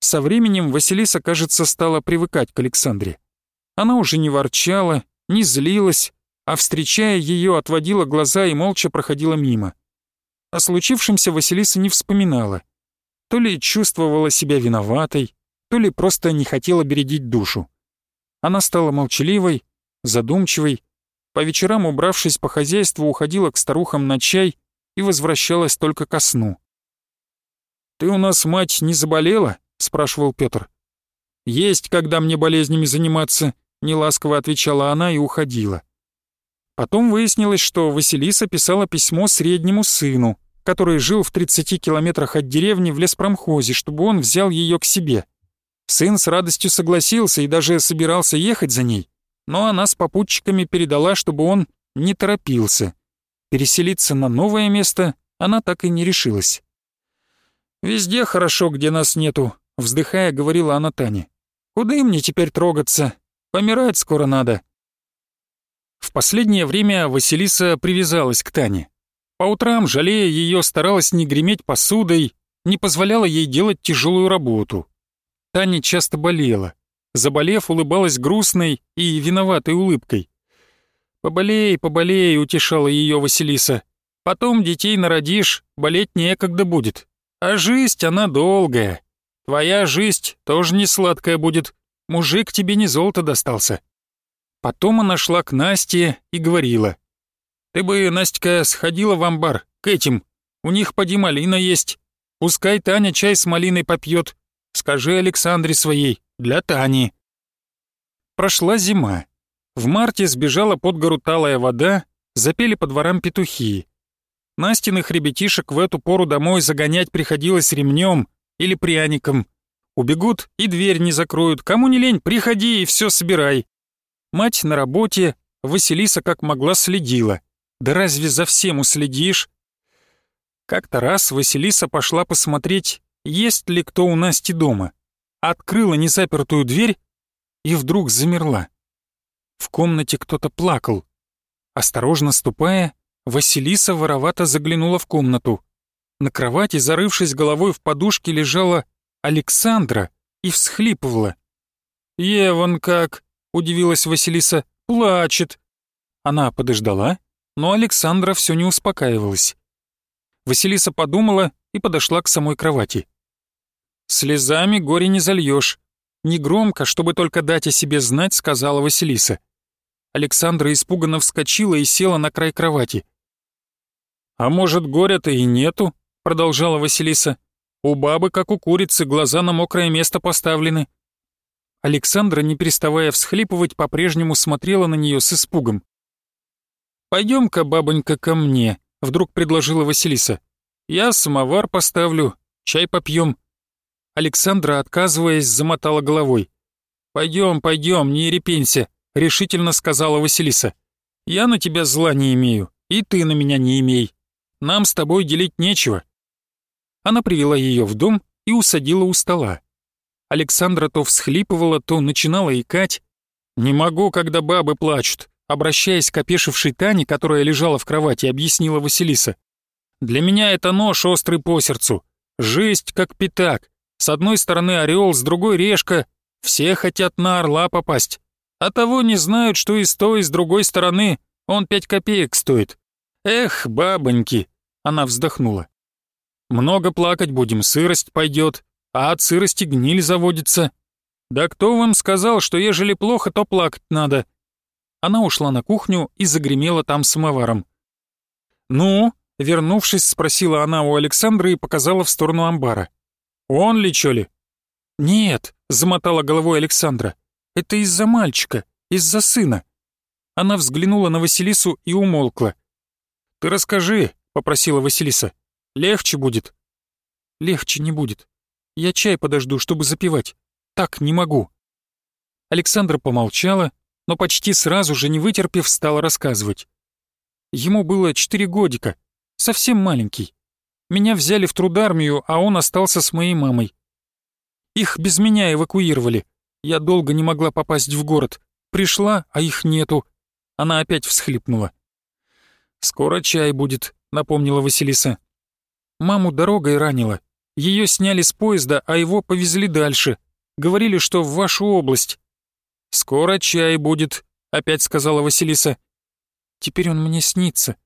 Со временем Василиса, кажется, стала привыкать к Александре. Она уже не ворчала, не злилась, а, встречая ее, отводила глаза и молча проходила мимо. О случившемся Василиса не вспоминала. То ли чувствовала себя виноватой, то ли просто не хотела бередить душу. Она стала молчаливой, задумчивой, по вечерам, убравшись по хозяйству, уходила к старухам на чай и возвращалась только ко сну. «Ты у нас, мать, не заболела?» — спрашивал Петр. «Есть, когда мне болезнями заниматься», — неласково отвечала она и уходила. Потом выяснилось, что Василиса писала письмо среднему сыну, который жил в 30 километрах от деревни в леспромхозе, чтобы он взял ее к себе. Сын с радостью согласился и даже собирался ехать за ней но она с попутчиками передала, чтобы он не торопился. Переселиться на новое место она так и не решилась. «Везде хорошо, где нас нету», — вздыхая, говорила она Тане. «Куда мне теперь трогаться? Помирать скоро надо». В последнее время Василиса привязалась к Тане. По утрам, жалея ее, старалась не греметь посудой, не позволяла ей делать тяжелую работу. Таня часто болела заболев, улыбалась грустной и виноватой улыбкой. «Поболей, поболей», — утешала ее Василиса. «Потом детей народишь, болеть некогда будет. А жизнь, она долгая. Твоя жизнь тоже не сладкая будет. Мужик тебе не золото достался». Потом она шла к Насте и говорила. «Ты бы, Настя, сходила в амбар, к этим. У них поди малина есть. Пускай Таня чай с малиной попьет. Скажи Александре своей, для Тани. Прошла зима. В марте сбежала под гору талая вода, запели по дворам петухи. Настиных ребятишек в эту пору домой загонять приходилось ремнем или пряником. Убегут и дверь не закроют. Кому не лень, приходи и все собирай. Мать на работе, Василиса как могла следила. Да разве за всем уследишь? Как-то раз Василиса пошла посмотреть, есть ли кто у Насти дома открыла несапертую дверь и вдруг замерла. В комнате кто-то плакал. Осторожно ступая, Василиса воровато заглянула в комнату. На кровати, зарывшись головой в подушке, лежала Александра и всхлипывала. «Еван как!» — удивилась Василиса. «Плачет!» Она подождала, но Александра все не успокаивалась. Василиса подумала и подошла к самой кровати. «Слезами горе не зальешь». Негромко, чтобы только дать о себе знать, сказала Василиса. Александра испуганно вскочила и села на край кровати. «А может, горя-то и нету?» — продолжала Василиса. «У бабы, как у курицы, глаза на мокрое место поставлены». Александра, не переставая всхлипывать, по-прежнему смотрела на нее с испугом. «Пойдем-ка, бабонька, ко мне», — вдруг предложила Василиса. «Я самовар поставлю, чай попьем». Александра, отказываясь, замотала головой. «Пойдем, пойдем, не репенься», — решительно сказала Василиса. «Я на тебя зла не имею, и ты на меня не имей. Нам с тобой делить нечего». Она привела ее в дом и усадила у стола. Александра то всхлипывала, то начинала икать. «Не могу, когда бабы плачут», — обращаясь к опешившей Тане, которая лежала в кровати, объяснила Василиса. «Для меня это нож острый по сердцу. Жесть, как пятак. С одной стороны орел, с другой решка. Все хотят на орла попасть. А того не знают, что и с той, с другой стороны он пять копеек стоит. Эх, бабоньки!» Она вздохнула. «Много плакать будем, сырость пойдет, а от сырости гниль заводится. Да кто вам сказал, что ежели плохо, то плакать надо?» Она ушла на кухню и загремела там самоваром. «Ну?» — вернувшись, спросила она у Александра и показала в сторону амбара. «Он ли, чё ли?» «Нет», — замотала головой Александра. «Это из-за мальчика, из-за сына». Она взглянула на Василису и умолкла. «Ты расскажи», — попросила Василиса. «Легче будет». «Легче не будет. Я чай подожду, чтобы запивать. Так не могу». Александра помолчала, но почти сразу же, не вытерпев, стала рассказывать. Ему было четыре годика, совсем маленький. Меня взяли в трудармию, а он остался с моей мамой. Их без меня эвакуировали. Я долго не могла попасть в город. Пришла, а их нету. Она опять всхлипнула. «Скоро чай будет», — напомнила Василиса. Маму дорогой ранила. Ее сняли с поезда, а его повезли дальше. Говорили, что в вашу область. «Скоро чай будет», — опять сказала Василиса. «Теперь он мне снится.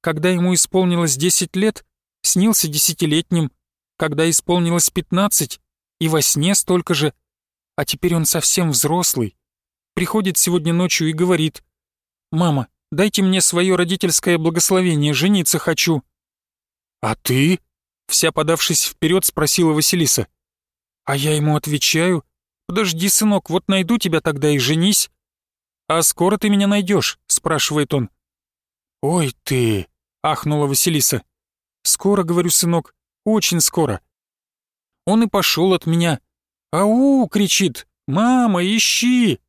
Когда ему исполнилось десять лет, снился десятилетним, когда исполнилось пятнадцать, и во сне столько же, а теперь он совсем взрослый. Приходит сегодня ночью и говорит, «Мама, дайте мне свое родительское благословение, жениться хочу». «А ты?» — вся подавшись вперед, спросила Василиса. А я ему отвечаю, «Подожди, сынок, вот найду тебя тогда и женись». «А скоро ты меня найдешь?» — спрашивает он. «Ой ты!» — ахнула Василиса. «Скоро, — говорю, сынок, — очень скоро». Он и пошел от меня. «Ау!» — кричит. «Мама, ищи!»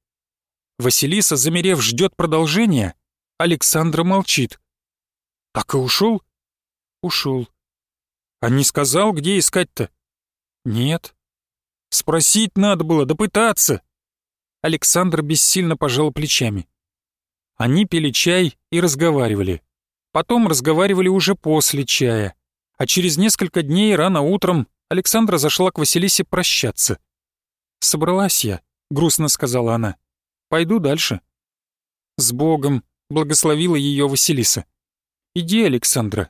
Василиса, замерев, ждет продолжения. Александра молчит. «Так и ушел?» «Ушел». «А не сказал, где искать-то?» «Нет». «Спросить надо было, допытаться». Александр бессильно пожал плечами. Они пили чай и разговаривали. Потом разговаривали уже после чая, а через несколько дней рано утром Александра зашла к Василисе прощаться. «Собралась я», — грустно сказала она. «Пойду дальше». «С Богом», — благословила ее Василиса. «Иди, Александра,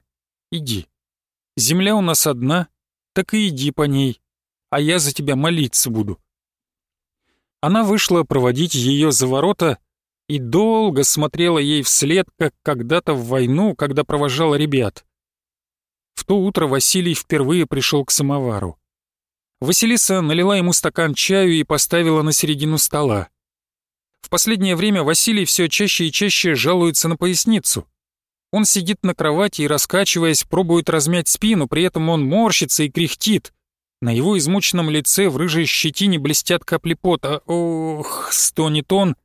иди. Земля у нас одна, так и иди по ней, а я за тебя молиться буду». Она вышла проводить ее за ворота, и долго смотрела ей вслед, как когда-то в войну, когда провожала ребят. В то утро Василий впервые пришел к самовару. Василиса налила ему стакан чаю и поставила на середину стола. В последнее время Василий все чаще и чаще жалуется на поясницу. Он сидит на кровати и, раскачиваясь, пробует размять спину, при этом он морщится и кряхтит. На его измученном лице в рыжей щетине блестят капли пота. Ох, стонет он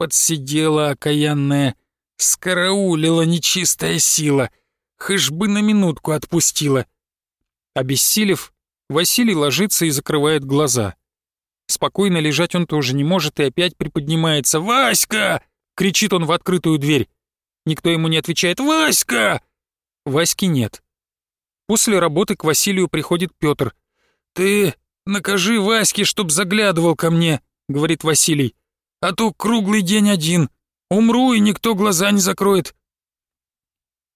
подсидела окаянная, скараулила нечистая сила, хыш бы на минутку отпустила. Обессилев, Василий ложится и закрывает глаза. Спокойно лежать он тоже не может и опять приподнимается. «Васька!» — кричит он в открытую дверь. Никто ему не отвечает «Васька!» Васьки нет. После работы к Василию приходит Петр. «Ты накажи Ваське, чтоб заглядывал ко мне», — говорит Василий а то круглый день один. Умру, и никто глаза не закроет».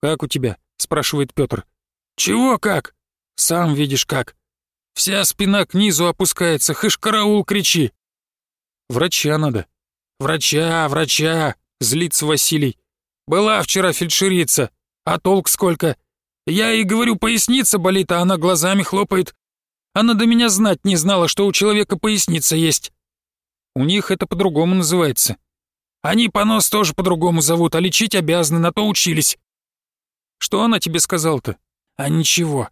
«Как у тебя?» — спрашивает Петр. «Чего как? Сам видишь как. Вся спина к низу опускается, хышкараул кричи». «Врача надо». «Врача, врача!» — злится Василий. «Была вчера фельдшерица. А толк сколько? Я ей говорю, поясница болит, а она глазами хлопает. Она до меня знать не знала, что у человека поясница есть. У них это по-другому называется. Они понос тоже по-другому зовут, а лечить обязаны, на то учились. Что она тебе сказала-то? А ничего.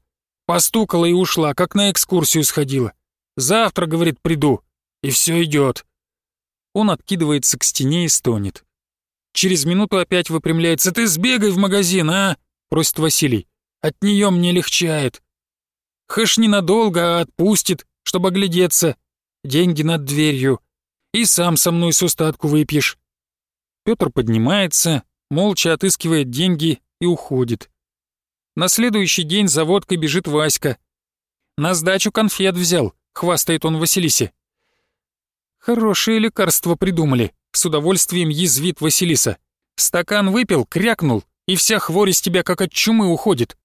Постукала и ушла, как на экскурсию сходила. Завтра, говорит, приду. И все идет. Он откидывается к стене и стонет. Через минуту опять выпрямляется. «Ты сбегай в магазин, а!» — просит Василий. «От нее мне легчает. Хэш ненадолго, а отпустит, чтобы оглядеться. Деньги над дверью и сам со мной с устатку выпьешь». Петр поднимается, молча отыскивает деньги и уходит. На следующий день за водкой бежит Васька. «На сдачу конфет взял», — хвастает он Василисе. «Хорошее лекарство придумали», — с удовольствием язвит Василиса. «Стакан выпил, крякнул, и вся хворь из тебя как от чумы уходит».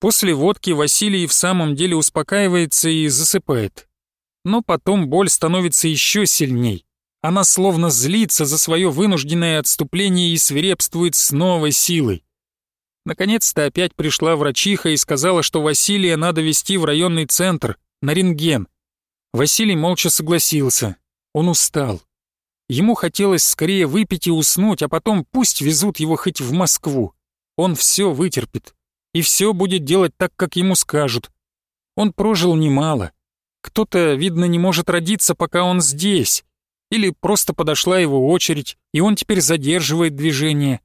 После водки Василий в самом деле успокаивается и засыпает но потом боль становится еще сильней. Она словно злится за свое вынужденное отступление и свирепствует с новой силой. Наконец-то опять пришла врачиха и сказала, что Василия надо вести в районный центр, на рентген. Василий молча согласился. Он устал. Ему хотелось скорее выпить и уснуть, а потом пусть везут его хоть в Москву. Он все вытерпит. И все будет делать так, как ему скажут. Он прожил немало. Кто-то, видно, не может родиться, пока он здесь. Или просто подошла его очередь, и он теперь задерживает движение.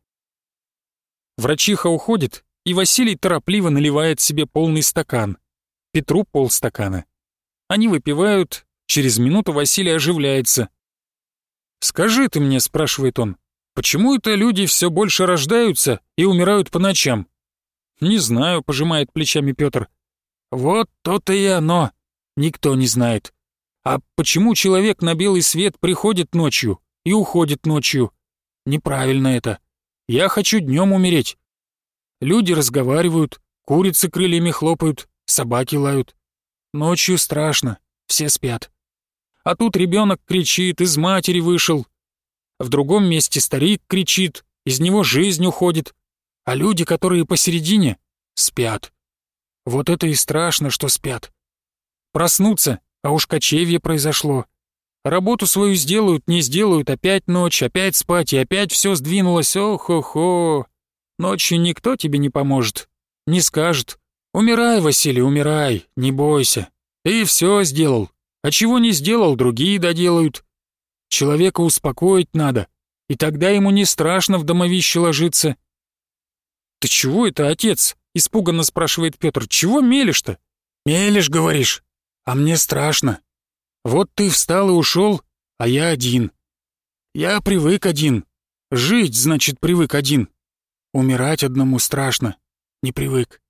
Врачиха уходит, и Василий торопливо наливает себе полный стакан. Петру полстакана. Они выпивают, через минуту Василий оживляется. «Скажи ты мне», — спрашивает он, — «почему это люди все больше рождаются и умирают по ночам?» «Не знаю», — пожимает плечами Петр. «Вот то-то и оно», Никто не знает. А почему человек на белый свет приходит ночью и уходит ночью? Неправильно это. Я хочу днем умереть. Люди разговаривают, курицы крыльями хлопают, собаки лают. Ночью страшно, все спят. А тут ребенок кричит, из матери вышел. В другом месте старик кричит, из него жизнь уходит. А люди, которые посередине, спят. Вот это и страшно, что спят. Проснуться, а уж кочевье произошло. Работу свою сделают, не сделают, опять ночь, опять спать, и опять все сдвинулось. О-хо-хо. Ночью никто тебе не поможет, не скажет. Умирай, Василий, умирай, не бойся. Ты все сделал. А чего не сделал, другие доделают. Человека успокоить надо, и тогда ему не страшно в домовище ложиться. «Ты чего это, отец?» — испуганно спрашивает Петр. «Чего мелешь-то?» «Мелешь, говоришь? а мне страшно. Вот ты встал и ушел, а я один. Я привык один. Жить, значит, привык один. Умирать одному страшно. Не привык.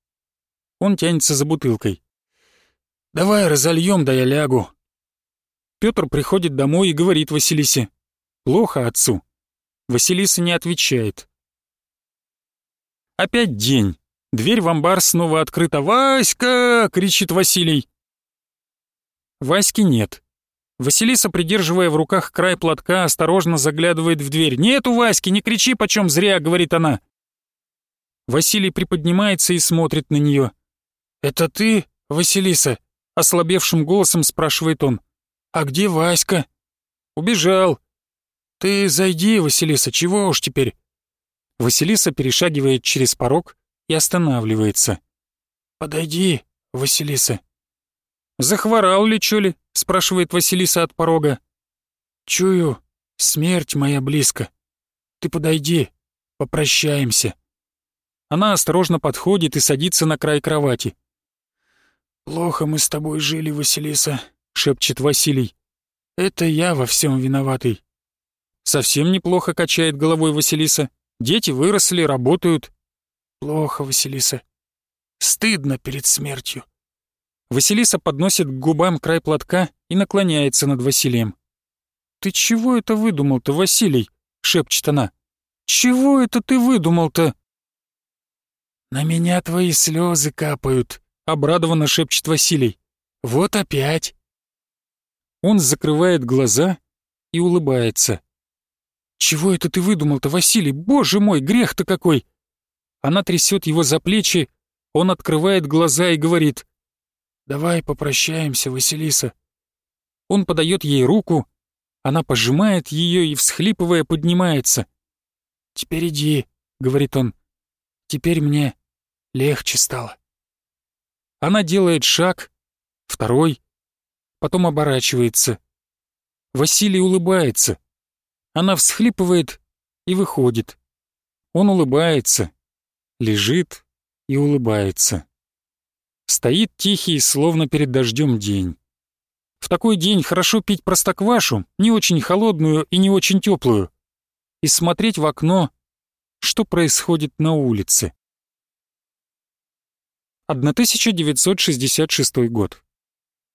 Он тянется за бутылкой. «Давай разольем, да я лягу». Петр приходит домой и говорит Василисе. «Плохо отцу». Василиса не отвечает. Опять день. Дверь в амбар снова открыта. «Васька!» — кричит Василий. Васьки нет. Василиса, придерживая в руках край платка, осторожно заглядывает в дверь. «Нету, Васьки, не кричи, почем зря!» — говорит она. Василий приподнимается и смотрит на нее. «Это ты, Василиса?» — ослабевшим голосом спрашивает он. «А где Васька?» «Убежал». «Ты зайди, Василиса, чего уж теперь?» Василиса перешагивает через порог и останавливается. «Подойди, Василиса», «Захворал ли, чё ли?» — спрашивает Василиса от порога. «Чую, смерть моя близко. Ты подойди, попрощаемся». Она осторожно подходит и садится на край кровати. «Плохо мы с тобой жили, Василиса», — шепчет Василий. «Это я во всем виноватый». «Совсем неплохо», — качает головой Василиса. «Дети выросли, работают». «Плохо, Василиса. Стыдно перед смертью». Василиса подносит к губам край платка и наклоняется над Василием. «Ты чего это выдумал-то, Василий?» — шепчет она. «Чего это ты выдумал-то?» «На меня твои слезы капают», — обрадованно шепчет Василий. «Вот опять». Он закрывает глаза и улыбается. «Чего это ты выдумал-то, Василий? Боже мой, грех-то какой!» Она трясет его за плечи, он открывает глаза и говорит. «Давай попрощаемся, Василиса». Он подает ей руку, она пожимает ее и, всхлипывая, поднимается. «Теперь иди», — говорит он. «Теперь мне легче стало». Она делает шаг, второй, потом оборачивается. Василий улыбается. Она всхлипывает и выходит. Он улыбается, лежит и улыбается. Стоит тихий, словно перед дождем день. В такой день хорошо пить простоквашу, не очень холодную и не очень теплую, и смотреть в окно, что происходит на улице. 1966 год.